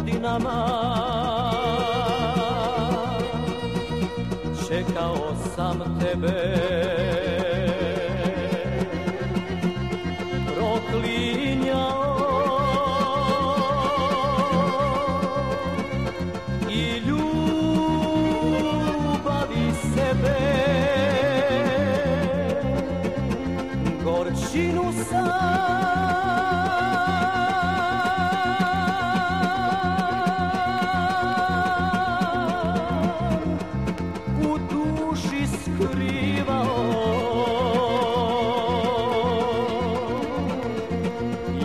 godinama. Čekao sam tebe. Proklinjao I ljubavi sebe. Gorčinu sam skrivao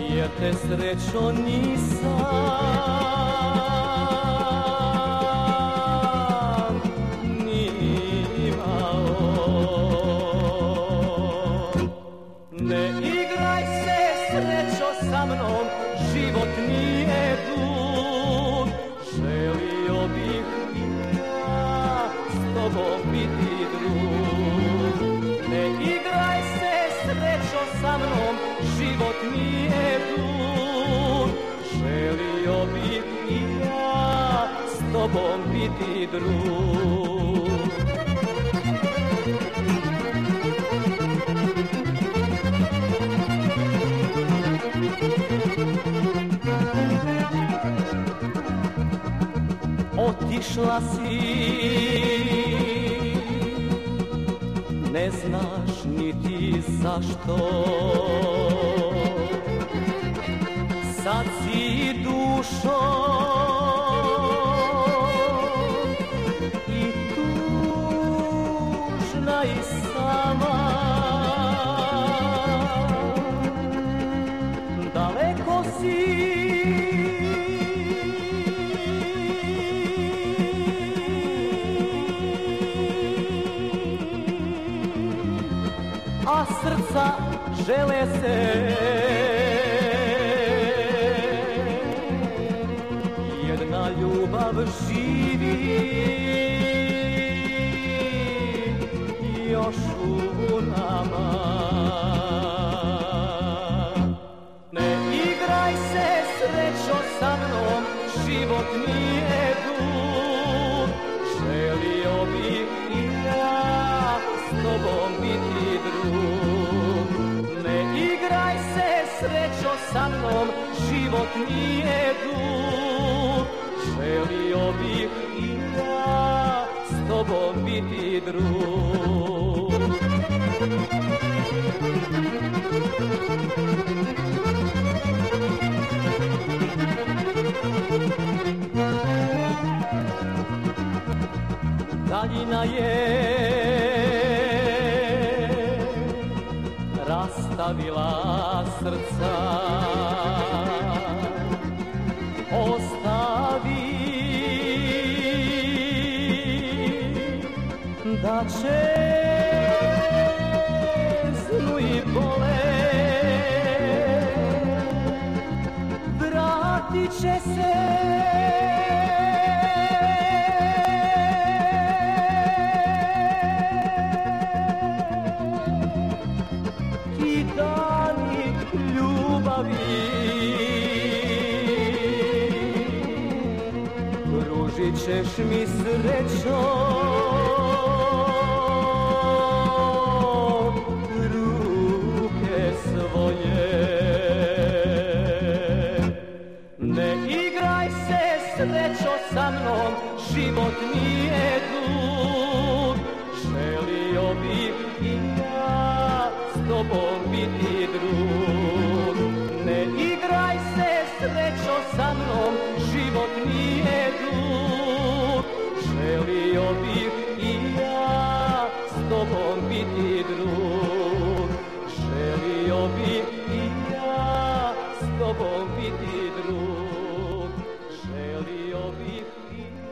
Jer te srećo nisam tobom biti drug. Otišla si. Ne znaš niti zašto. Sad si dušo srca žele se. Jedna ljubav živi. Još u nama Ne igraj se srećo sa mnom, život nije život nije dug Želio bih i ja s tobom biti drug Daljina je rastavila srca da čeznu i bole. Vratit će se. Dani ljubavi Pružit ćeš mi srećo srećo sa mnom, život nije dug. Želio bih i ja s tobom biti drug. Ne igraj se srećo sa mnom, život nije dug. Želio bih i ja s tobom biti drug. Želio bih i ja s tobom biti drug. cieli obiettivi